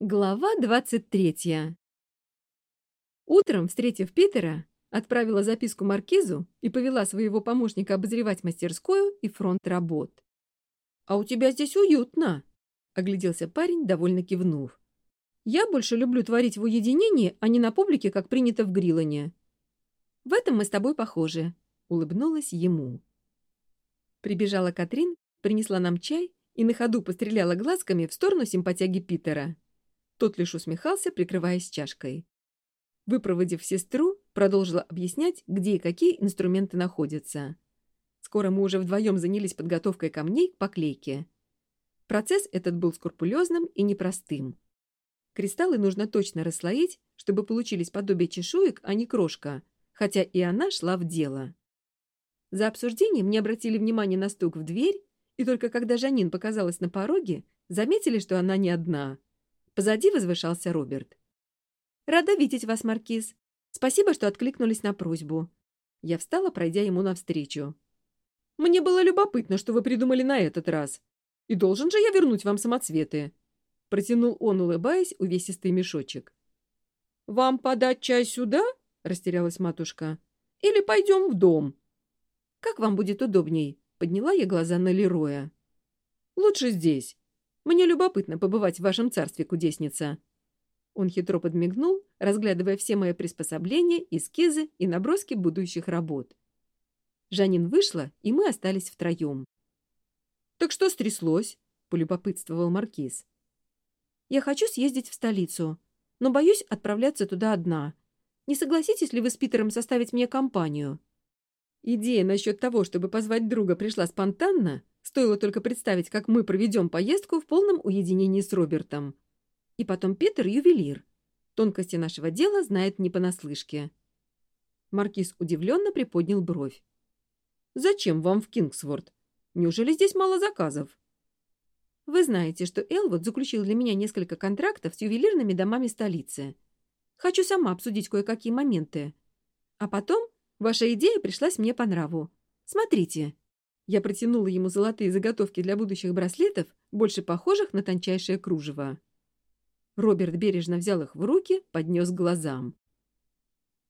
Глава 23. Утром, встретив Питера, отправила записку Маркизу и повела своего помощника обозревать мастерскую и фронт работ. «А у тебя здесь уютно!» — огляделся парень, довольно кивнув. «Я больше люблю творить в уединении, а не на публике, как принято в Грилане». «В этом мы с тобой похожи», — улыбнулась ему. Прибежала Катрин, принесла нам чай и на ходу постреляла глазками в сторону симпатяги Питера. Тот лишь усмехался, прикрываясь чашкой. Выпроводив сестру, продолжила объяснять, где и какие инструменты находятся. Скоро мы уже вдвоем занялись подготовкой камней к поклейке. Процесс этот был скрупулезным и непростым. Кристаллы нужно точно расслоить, чтобы получились подобие чешуек, а не крошка, хотя и она шла в дело. За обсуждением не обратили внимания на стук в дверь, и только когда Жанин показалась на пороге, заметили, что она не одна — Позади возвышался Роберт. «Рада видеть вас, Маркиз. Спасибо, что откликнулись на просьбу». Я встала, пройдя ему навстречу. «Мне было любопытно, что вы придумали на этот раз. И должен же я вернуть вам самоцветы?» Протянул он, улыбаясь, увесистый мешочек. «Вам подать чай сюда?» — растерялась матушка. «Или пойдем в дом?» «Как вам будет удобней?» — подняла я глаза на Лероя. «Лучше здесь. Мне любопытно побывать в вашем царстве, кудесница». Он хитро подмигнул, разглядывая все мои приспособления, эскизы и наброски будущих работ. Жанин вышла, и мы остались втроем. «Так что стряслось?» — полюбопытствовал Маркиз. «Я хочу съездить в столицу, но боюсь отправляться туда одна. Не согласитесь ли вы с Питером составить мне компанию?» Идея насчет того, чтобы позвать друга, пришла спонтанно, Стоило только представить, как мы проведем поездку в полном уединении с Робертом. И потом Питер — ювелир. Тонкости нашего дела знает не понаслышке. Маркиз удивленно приподнял бровь. «Зачем вам в Кингсворт? Неужели здесь мало заказов?» «Вы знаете, что Элвуд заключил для меня несколько контрактов с ювелирными домами столицы. Хочу сама обсудить кое-какие моменты. А потом ваша идея пришлась мне по нраву. Смотрите!» Я протянула ему золотые заготовки для будущих браслетов, больше похожих на тончайшее кружево. Роберт бережно взял их в руки, поднес к глазам.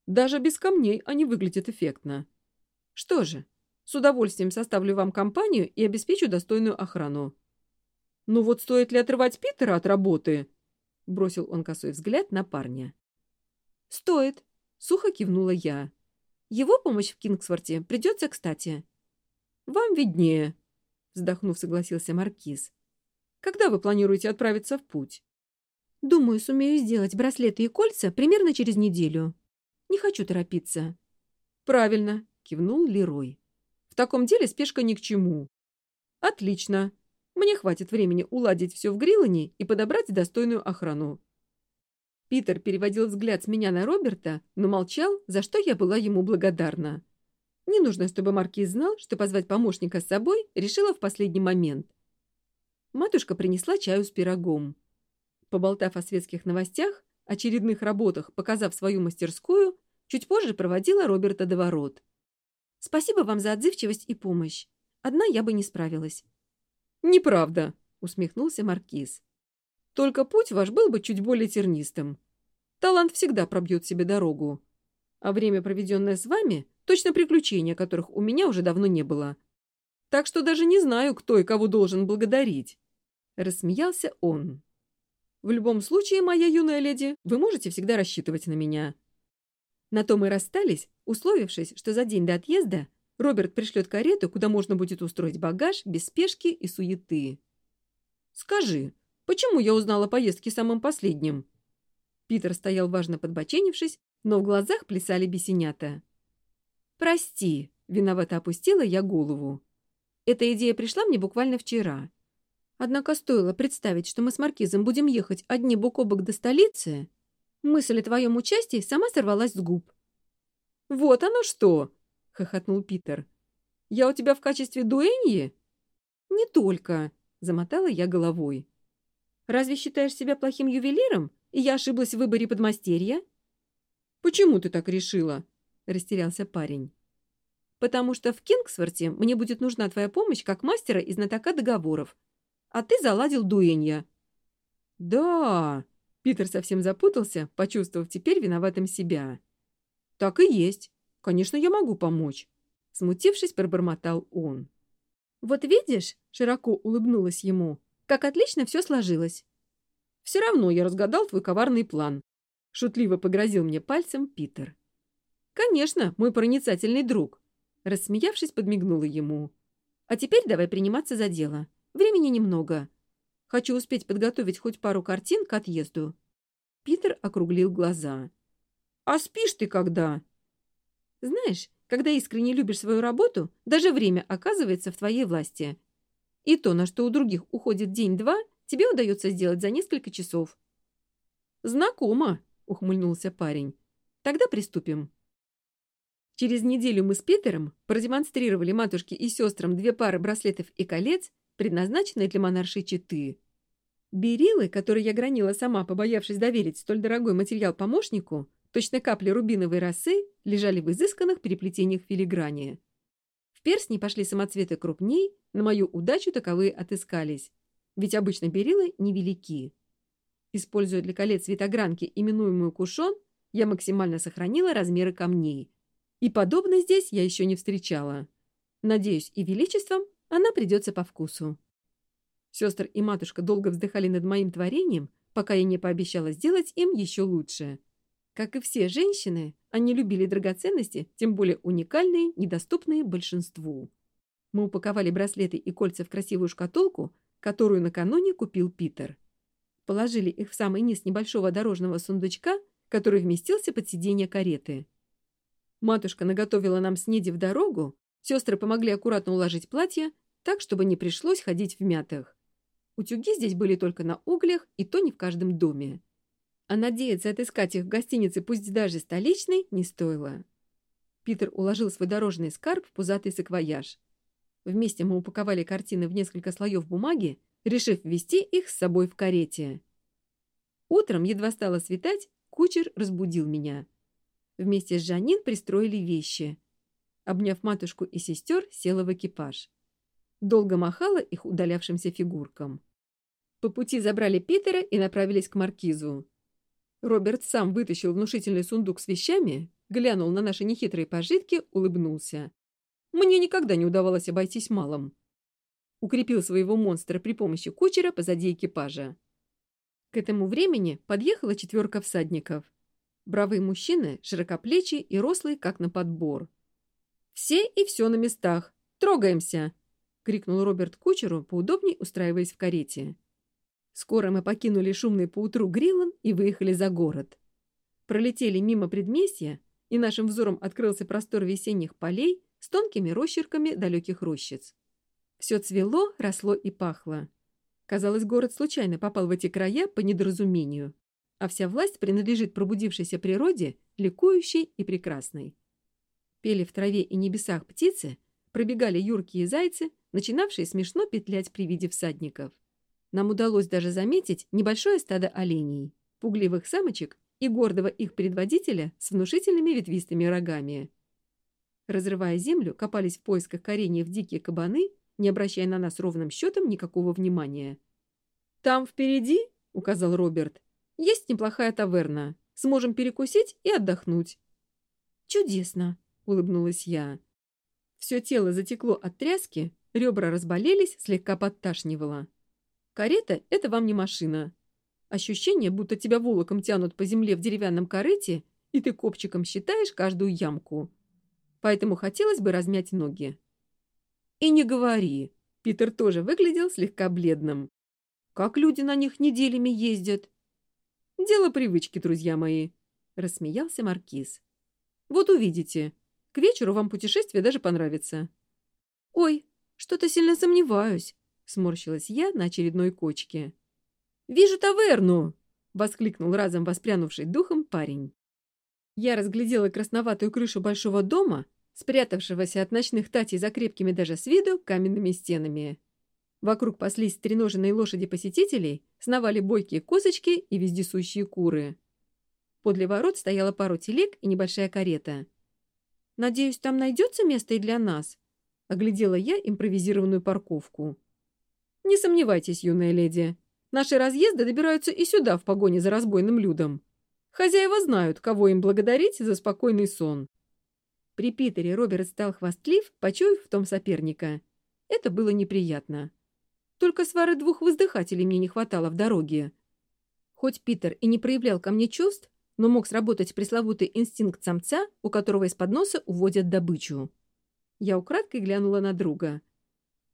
«Даже без камней они выглядят эффектно. Что же, с удовольствием составлю вам компанию и обеспечу достойную охрану». «Ну вот стоит ли отрывать Питера от работы?» — бросил он косой взгляд на парня. «Стоит», — сухо кивнула я. «Его помощь в Кингсворте придется кстати». «Вам виднее», — вздохнув, согласился Маркиз. «Когда вы планируете отправиться в путь?» «Думаю, сумею сделать браслеты и кольца примерно через неделю. Не хочу торопиться». «Правильно», — кивнул Лерой. «В таком деле спешка ни к чему». «Отлично. Мне хватит времени уладить все в Грилане и подобрать достойную охрану». Питер переводил взгляд с меня на Роберта, но молчал, за что я была ему благодарна. Не нужно, чтобы маркиз знал, что позвать помощника с собой решила в последний момент. Матушка принесла чаю с пирогом. Поболтав о светских новостях, очередных работах, показав свою мастерскую, чуть позже проводила Роберта до ворот. «Спасибо вам за отзывчивость и помощь. Одна я бы не справилась». «Неправда», — усмехнулся маркиз. «Только путь ваш был бы чуть более тернистым. Талант всегда пробьет себе дорогу. А время, проведенное с вами, точно приключения, которых у меня уже давно не было. Так что даже не знаю, кто и кого должен благодарить. Рассмеялся он. В любом случае, моя юная леди, вы можете всегда рассчитывать на меня. На то мы расстались, условившись, что за день до отъезда Роберт пришлет карету, куда можно будет устроить багаж без спешки и суеты. «Скажи, почему я узнала о поездке самым последним?» Питер стоял важно подбоченившись, но в глазах плясали бесенята. «Прости», — виновато опустила я голову. Эта идея пришла мне буквально вчера. Однако стоило представить, что мы с Маркизом будем ехать одни бок о бок до столицы, мысль о твоем участии сама сорвалась с губ. «Вот оно что!» — хохотнул Питер. «Я у тебя в качестве дуэньи?» «Не только», — замотала я головой. «Разве считаешь себя плохим ювелиром, и я ошиблась в выборе подмастерья?» «Почему ты так решила?» растерялся парень. «Потому что в Кингсворте мне будет нужна твоя помощь как мастера и знатока договоров. А ты заладил дуэнья». «Да!» Питер совсем запутался, почувствовав теперь виноватым себя. «Так и есть. Конечно, я могу помочь», — смутившись, пробормотал он. «Вот видишь», — широко улыбнулась ему, — «как отлично все сложилось». «Все равно я разгадал твой коварный план», — шутливо погрозил мне пальцем Питер. «Конечно, мой проницательный друг!» Рассмеявшись, подмигнула ему. «А теперь давай приниматься за дело. Времени немного. Хочу успеть подготовить хоть пару картин к отъезду». Питер округлил глаза. «А спишь ты когда?» «Знаешь, когда искренне любишь свою работу, даже время оказывается в твоей власти. И то, на что у других уходит день-два, тебе удается сделать за несколько часов». «Знакомо», — ухмыльнулся парень. «Тогда приступим». Через неделю мы с Питером продемонстрировали матушке и сестрам две пары браслетов и колец, предназначенные для монаршей Читы. Берилы, которые я гранила сама, побоявшись доверить столь дорогой материал помощнику, точно капли рубиновой росы, лежали в изысканных переплетениях филиграни. В перстни пошли самоцветы крупней, на мою удачу таковые отыскались, ведь обычно берилы невелики. Используя для колец светогранки, именуемую кушон, я максимально сохранила размеры камней. И подобное здесь я еще не встречала. Надеюсь, и величеством она придется по вкусу. Сестры и матушка долго вздыхали над моим творением, пока я не пообещала сделать им еще лучше. Как и все женщины, они любили драгоценности, тем более уникальные, недоступные большинству. Мы упаковали браслеты и кольца в красивую шкатулку, которую накануне купил Питер. Положили их в самый низ небольшого дорожного сундучка, который вместился под сиденье кареты. Матушка наготовила нам снеди в дорогу, сестры помогли аккуратно уложить платье, так, чтобы не пришлось ходить в мятых. Утюги здесь были только на углях, и то не в каждом доме. А надеяться отыскать их в гостинице, пусть даже столичной, не стоило. Питер уложил свой дорожный скарб в пузатый саквояж. Вместе мы упаковали картины в несколько слоев бумаги, решив ввести их с собой в карете. Утром, едва стало светать, кучер разбудил меня. вместе с Жанин пристроили вещи. Обняв матушку и сестер, села в экипаж. Долго махала их удалявшимся фигуркам. По пути забрали Питера и направились к маркизу. Роберт сам вытащил внушительный сундук с вещами, глянул на наши нехитрые пожитки, улыбнулся. Мне никогда не удавалось обойтись малым. Укрепил своего монстра при помощи кучера позади экипажа. К этому времени подъехала четверка всадников – Бравые мужчины, широкоплечие и рослые, как на подбор. «Все и все на местах. Трогаемся!» — крикнул Роберт кучеру, поудобней устраиваясь в карете. Скоро мы покинули шумный поутру Грилан и выехали за город. Пролетели мимо предместья, и нашим взором открылся простор весенних полей с тонкими рощерками далеких рощиц. Все цвело, росло и пахло. Казалось, город случайно попал в эти края по недоразумению, а вся власть принадлежит пробудившейся природе, ликующей и прекрасной. Пели в траве и небесах птицы, пробегали юркие зайцы, начинавшие смешно петлять при виде всадников. Нам удалось даже заметить небольшое стадо оленей, пугливых самочек и гордого их предводителя с внушительными ветвистыми рогами. Разрывая землю, копались в поисках кореньев дикие кабаны, не обращая на нас ровным счетом никакого внимания. «Там впереди, — указал Роберт, — Есть неплохая таверна. Сможем перекусить и отдохнуть». «Чудесно!» — улыбнулась я. Все тело затекло от тряски, ребра разболелись, слегка подташнивало. «Карета — это вам не машина. Ощущение, будто тебя волоком тянут по земле в деревянном корыте, и ты копчиком считаешь каждую ямку. Поэтому хотелось бы размять ноги». «И не говори!» Питер тоже выглядел слегка бледным. «Как люди на них неделями ездят?» Дело привычки, друзья мои», — рассмеялся Маркиз. «Вот увидите. К вечеру вам путешествие даже понравится». «Ой, что-то сильно сомневаюсь», — сморщилась я на очередной кочке. «Вижу таверну!» — воскликнул разом воспрянувший духом парень. Я разглядела красноватую крышу большого дома, спрятавшегося от ночных татей за крепкими даже с виду каменными стенами. Вокруг паслись стреноженные лошади посетителей, сновали бойкие козочки и вездесущие куры. Подле ворот стояла пару телег и небольшая карета. «Надеюсь, там найдется место и для нас?» — оглядела я импровизированную парковку. «Не сомневайтесь, юная леди. Наши разъезды добираются и сюда в погоне за разбойным людом. Хозяева знают, кого им благодарить за спокойный сон. При Питере Роберт стал хвастлив, почуяв в том соперника. Это было неприятно. Только свары двух воздыхателей мне не хватало в дороге. Хоть Питер и не проявлял ко мне чувств, но мог сработать пресловутый инстинкт самца, у которого из-под носа уводят добычу. Я украдкой глянула на друга.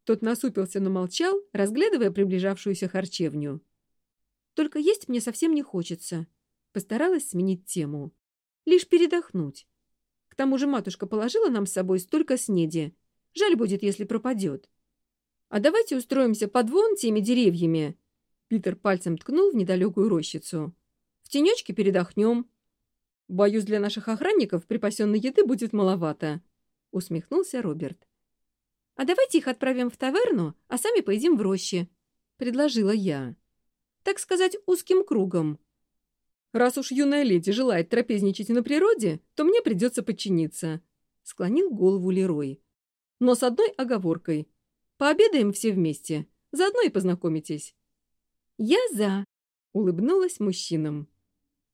Тот насупился, но молчал, разглядывая приближавшуюся харчевню. «Только есть мне совсем не хочется». Постаралась сменить тему. «Лишь передохнуть. К тому же матушка положила нам с собой столько снеди. Жаль будет, если пропадет. А давайте устроимся под вон теми деревьями». Питер пальцем ткнул в недалекую рощицу. «В тенечке передохнем». «Боюсь, для наших охранников припасенной еды будет маловато», — усмехнулся Роберт. «А давайте их отправим в таверну, а сами поедим в роще», — предложила я. «Так сказать, узким кругом». «Раз уж юная леди желает трапезничать на природе, то мне придется подчиниться», — склонил голову Лерой. «Но с одной оговоркой. Пообедаем все вместе. Заодно и познакомитесь». «Я за!» — улыбнулась мужчинам.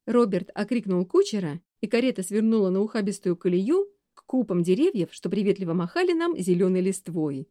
Роберт окрикнул кучера, и карета свернула на ухабистую колею к купам деревьев, что приветливо махали нам зеленой листвой.